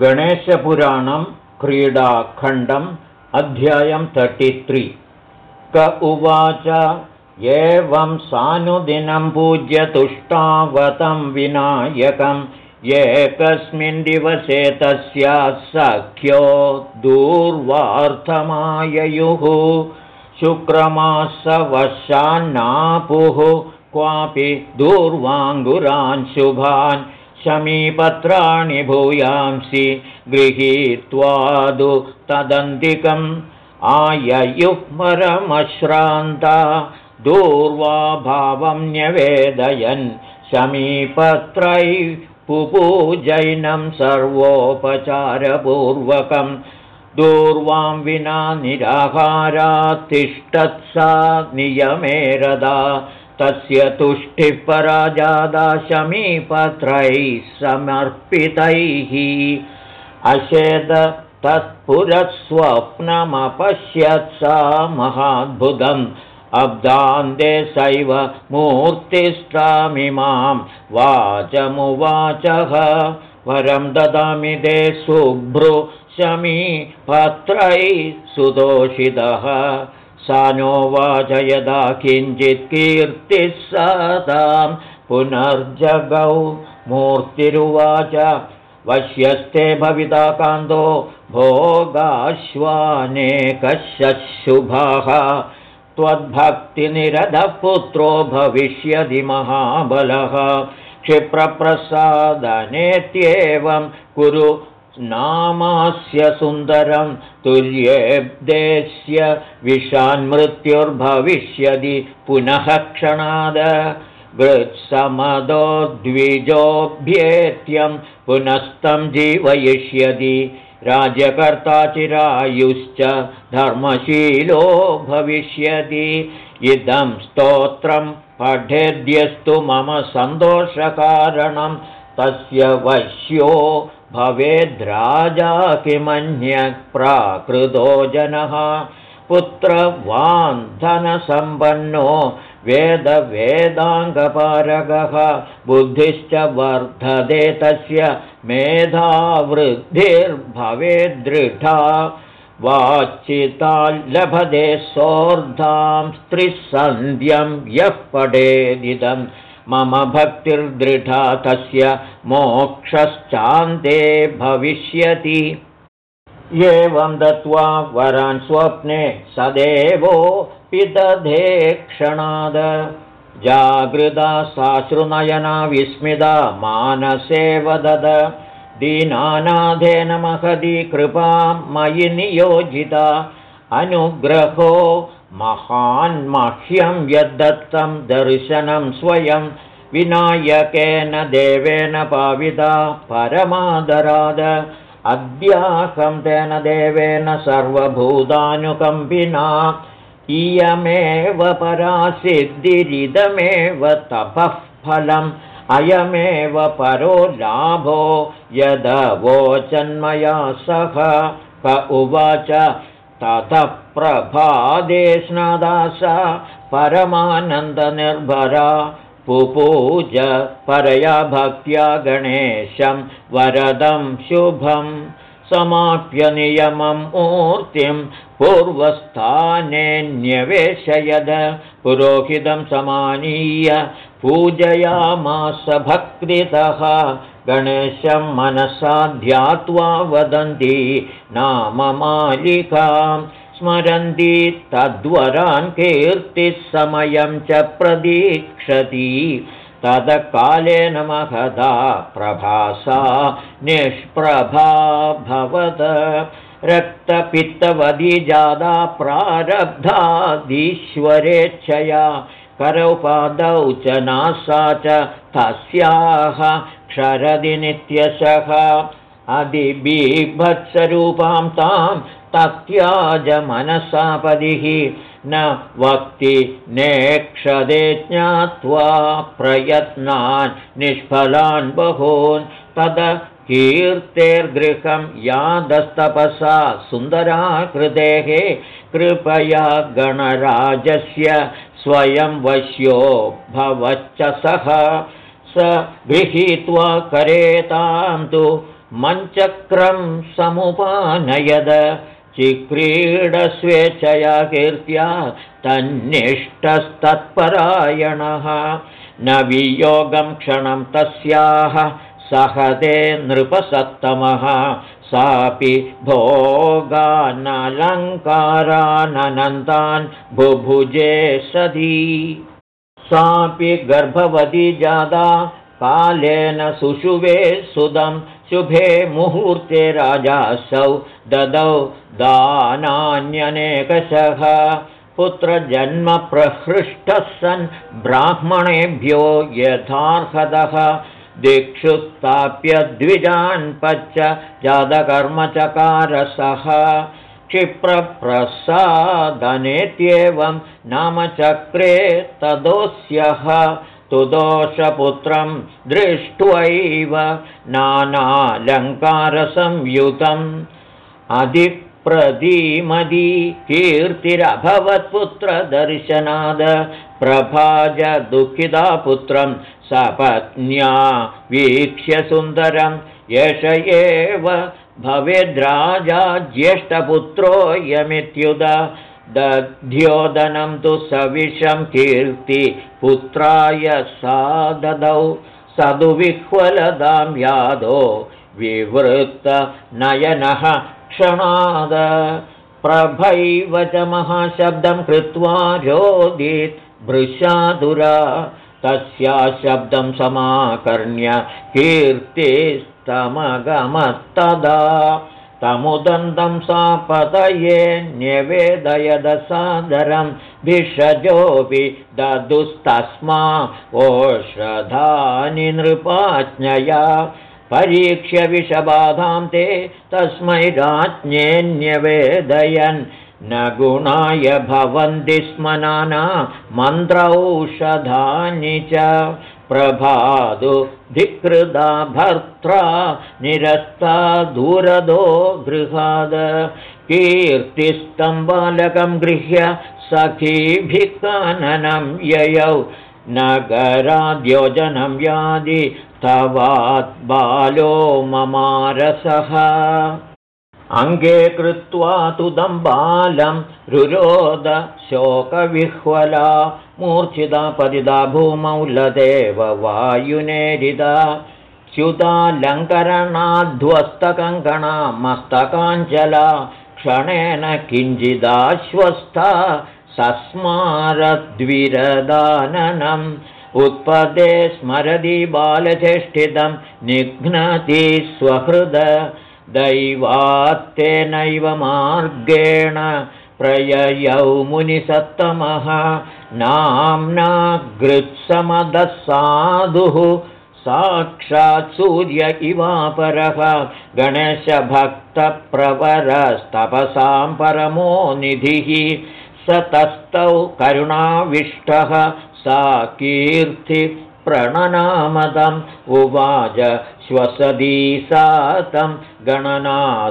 गणेशपुराणं क्रीडाखण्डम् अध्यायं तर्टित्रि क उवाच एवं सानुदिनं पूज्य तुष्टावतं विनायकम् एकस्मिन् दिवसे तस्या सख्यो दूर्वार्थमाययुः। शुक्रमासवशान्नापुः क्वापि दूर्वाङ्गुरान् शुभान् शमीपत्राणि भूयांसि गृहीत्वादु तदन्तिकम् आययुःपरमश्रान्ता दूर्वाभावं न्यवेदयन् शमीपत्रै पुपूजैनं सर्वोपचारपूर्वकम् दूर्वां विना निराहारात्तिष्ठत्सा नियमेरदा तस्य तुष्टिः पराजादा शमीपत्रैः समर्पितैः अशेद तत्पुरस्वप्नमपश्यत् सा महाद्भुतम्। अब्दान्ते सैव मूर्तिष्ठामिमां वाचमुवाचः। वरं ददामि ते शुभ्रु शमीपत्रैः सुदोषितः सा नोवाच यदा किञ्चित् कीर्तिः सतां पुनर्जगौ मूर्तिरुवाच वश्यस्ते भविता कान्तो भोगाश्वानेकशुभाः त्वद्भक्तिनिरधः पुत्रो भविष्यति महाबलः। क्षिप्रप्रसादनेत्येवं कुरु नामास्य सुन्दरं तुर्येब्देस्य विषान्मृत्युर्भविष्यति पुनः क्षणाद। गृत्समदो द्विजोऽभ्येत्यं पुनस्तं जीवयिष्यति। राज्यकर्ता चिरायुश्च धर्मशीलो भविष्यति। इदं स्तोत्रं पठेद्यस्तु मम सन्तोषकारणं। तस्य वश्यो भवेद्राजा किमन्यः प्राकृतो जनः। पुत्रवान्धनसम्पन्नो वेदवेदाङ्गपारगः। बुद्धिश्च वर्धते तस्य मेधावृद्धिर्भवेद्दृढा वाचिता लभते सोऽर्धां स्त्रिसन्ध्यं यः पठेदिदम् मम भक्तिर्दृढा तस्य मोक्षश्चान्ते भविष्यति। एवं दत्त्वा वरान् स्वप्ने सदेवो पिदधे क्षणाद। जागृता साश्रुनयना विस्मिता मानसे वदद दीनानाथेन महदी कृपा मयि नियोजिता। अनुग्रहो महान्मह्यं यद्दत्तं दर्शनं स्वयं विनायकेन देवेन पाविता परमादराद। अद्याहं तेन देवेन सर्वभूतानुकम्पिना। इयमेव परासिद्धिरिदमेव तपः फलम्। अयमेव परो लाभो यदवोचन्मया सह। क उवाच ततः प्रभादे स्नादासा परमानन्दनिर्भरा पुपूज परया भक्त्या गणेशं वरदं शुभं समाप्य नियमं मूर्तिं पूर्वस्थाने न्यवेशयद पुरोहितं समानीय पूजयामास भक्तितः गणेशं मनसा ध्यात्वा वदन्ति नाममालिकां। स्मरन्ति तद्वरान् कीर्तिः समयं च प्रदीक्षति। तदकालेन महदा प्रभासा निष्प्रभाभवद रक्तपित्तवदी जादा प्रारब्धादीश्वरेच्छया। करौपादौ च नासा च तस्याः क्षरदि नित्यशः अधिबीभत्सरूपां तां तत्याजमनसापदिः। न वक्ति नेक्षदे ज्ञात्वा प्रयत्नान् निष्फलान् बहून्। तद कीर्तेर्गृहं यादस्तपसा सुन्दराकृतेः। कृपया गणराजस्य स्वयं वश्यो भवच्च सः स गृहीत्वा करेतां तु मञ्चक्रं समुपानयद चिक्रीडस्वेच्छया कीर्त्या तन्निष्टस्तत्परायणः न वियोगं क्षणं तस्याः सहते नृपसत्तमः सापि भोगानलङ्कारानन्तान् बुभुजे सदी सापि गर्भवती जाता कालेन सुशुभे सुदं शुभे मुहूर्ते राजासौ ददौ दानान्यनेकशः। पुत्रजन्मप्रहृष्टः सन् ब्राह्मणेभ्यो यथार्हदः। दिक्षुस्ताप्य द्विजान्पच्च जातकर्मचकारसः क्षिप्रप्रसादनेत्येवं नामचक्रे तदोऽस्यः तुदोषपुत्रं दृष्ट्वैव नानालङ्कारसंयुतम्। अधिप्रदीमदी कीर्तिरभवत्पुत्रदर्शनाद प्रभाज दुःखिता पुत्रं सपत्न्या वीक्ष्य सुन्दरं एष एव भवेद्राजा ज्येष्ठपुत्रोऽयमित्युद दध्योदनं तु सविषं कीर्ति पुत्राय सा ददौ सदुविह्वलदां यादो विवृत्तनयनः क्षणाद। प्रभैव च महाशब्दं कृत्वा रोदित् भृशादुरा तस्या शब्दं समाकर्ण्य कीर्तिस्तमगमत्तदा तमुदन्तं सा पतये न्यवेदयदसादरं भिषजोऽपि ददुस्तस्मा ओषधानि नृपाज्ञया परीक्ष्य विषबाधां ते तस्मै राज्ञे न्यवेदयन् न गुणाय भवन्ति स्म नाना मन्त्रौषधानि च प्रभादु धिकृदा भर्त्रा निरस्ता दूरदो गृहाद। कीर्तिस्तं बालकं गृह्य सखीभिकाननं ययौ नगराद्योजनं व्याधि तवात् बालो ममारसः अङ्गे कृत्वा तुदं बालं रुरोद शोकविह्वला मूर्च्छिदा पदिदा भूमौ लदेव वायुनेरिदा। च्युतालङ्करणाध्वस्तकङ्कणा मस्तकाञ्जला क्षणेन किञ्चिदाश्वस्ता सस्मारद्विरदाननम्। उत्पदे स्मरति बालचेष्टितं निघ्नति स्वहृद दैवात्तेनैव मार्गेण प्रययौ मुनिसत्तमः। नाम्ना गृत्समदः साधुः साक्षात् सूर्य इवापरः। गणेशभक्तप्रवरस्तपसां परमो निधिः। स तस्थौ करुणाविष्टः। सा कीर्ति प्रणनामदम्। उवाच श्वसदी सातं गणनाथप्रसादजः।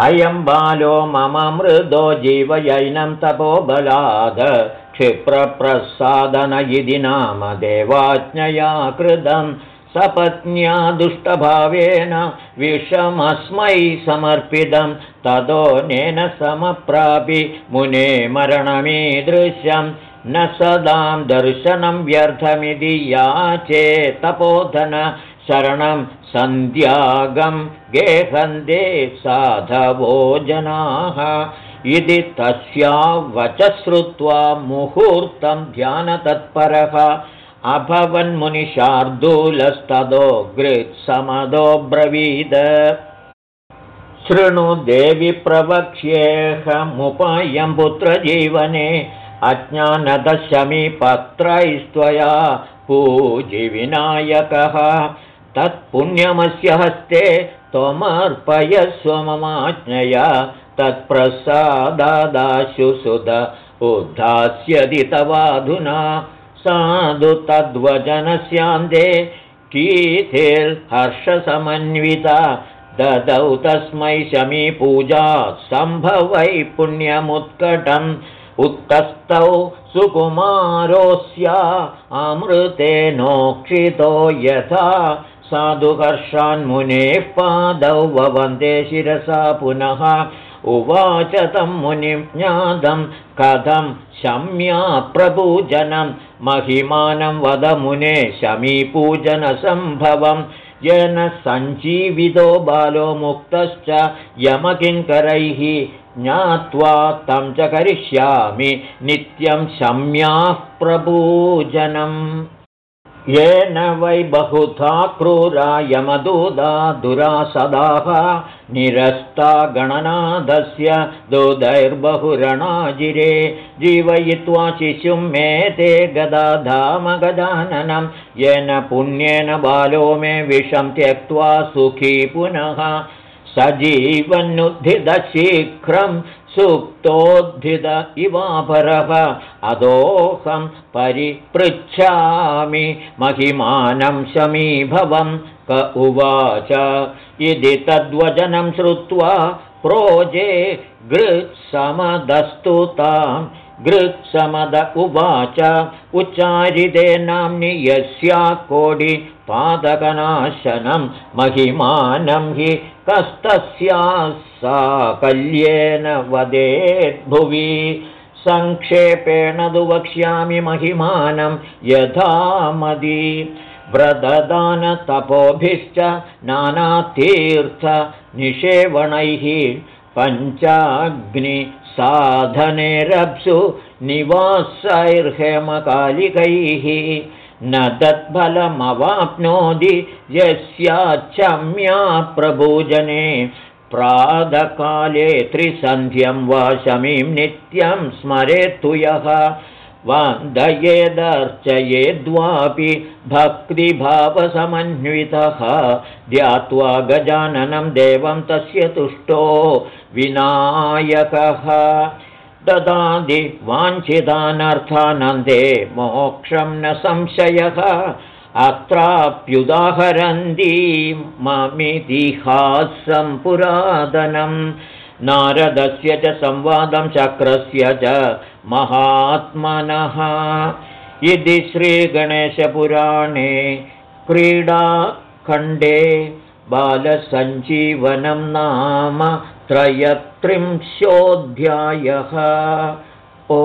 अयं बालो मम मृदो जीवयैनं तपोबलाद क्षिप्रप्रसादन इति नाम देवाज्ञया कृतं। सपत्न्या दुष्टभावेन विषमस्मै समर्पितं। ततोऽनेन समप्रापि मुने मरणमीदृश्यम् न सदां दर्शनं व्यर्थमिति याचे तपोधन शरणं सन्ध्यागं गेहन्ते साधवो जनाः। इति तस्या वच श्रुत्वा मुहूर्तं ध्यानतत्परः। अभवन्मुनिशार्दूलस्तदो गृत्समदोऽब्रवीद शृणु देवि प्रवक्ष्येऽहमुपायं पुत्रजीवने अज्ञानदशमीपत्रैस्त्वया पूजिविनायकः तत्पुण्यमस्य हस्ते त्वमर्पयस्व ममाज्ञया। तत्प्रसादादाशु सुध उद्धास्यति तवाधुना साधु तद्वचनस्यान्ते कीर्तिर्हर्षसमन्विता ददौ तस्मै शमीपूजा। सम्भवै पुण्यमुत्कटम् उत्तस्तौ सुकुमारोऽस्या अमृतेनोक्षितो यथा साधुहर्षान्मुनेः पादौ वन्दे शिरसा पुनः उवाच तं मुनिं ज्ञातं कथं शम्या प्रपूजनं महिमानं वदमुने शमीपूजनसम्भवं येन सञ्जीवितो बालो मुक्तश्च यमकिङ्करैः ज्ञात्वा तं च करिष्यामि नित्यं शम्याः प्रपूजनम् येन वै बहुधा क्रूरा यमदूदा दुरासदाः निरस्ता गणनादस्य दूदैर्बहुरणाजिरे जीवयित्वा शिशुं मे ते गदाधामगजाननं येन पुण्येन बालो मे विषं त्यक्त्वा सुखी पुनः सजीवन्नुद्धिदशीघ्रं सुप्तोद्धित इवापरः अदोऽहं परिपृच्छामि महिमानं शमीभवं क उवाच। इति तद्वचनं श्रुत्वा प्रोजे गृत्समदस्तुतां गृत्समद उवाच उच्चारिते नाम्नि यस्या कोडिपादकनाशनं महिमानं हि कस्तस्याः सा कल्येन वदेद्भुवि। सङ्क्षेपेण तु वक्ष्यामि महिमानं यथामदि व्रतदानतपोभिश्च नानातीर्थनिषेवणैः पञ्चाग्निसाधनेरप्सु निवासैर्हेमकालिकैः न तत्फलमवाप्नोति यस्याच्छम्या प्रभोजने प्रातःकाले त्रिसन्ध्यं वा शमीं नित्यं स्मरेत्तु यः वान्दयेदर्चयेद्वापि भक्तिभावसमन्वितः ध्यात्वा गजाननं देवं तस्य तुष्टो विनायकः। ददादि वाञ्छितानर्थानन्दे मोक्षं न संशयः। अत्राप्युदाहरन्ती ममितिहासं पुरातनं नारदस्य च संवादं चक्रस्य च महात्मनः। इति श्रीगणेशपुराणे क्रीडाखण्डे बालसञ्जीवनं नाम त्रयत्रिंशोऽध्यायः। ओ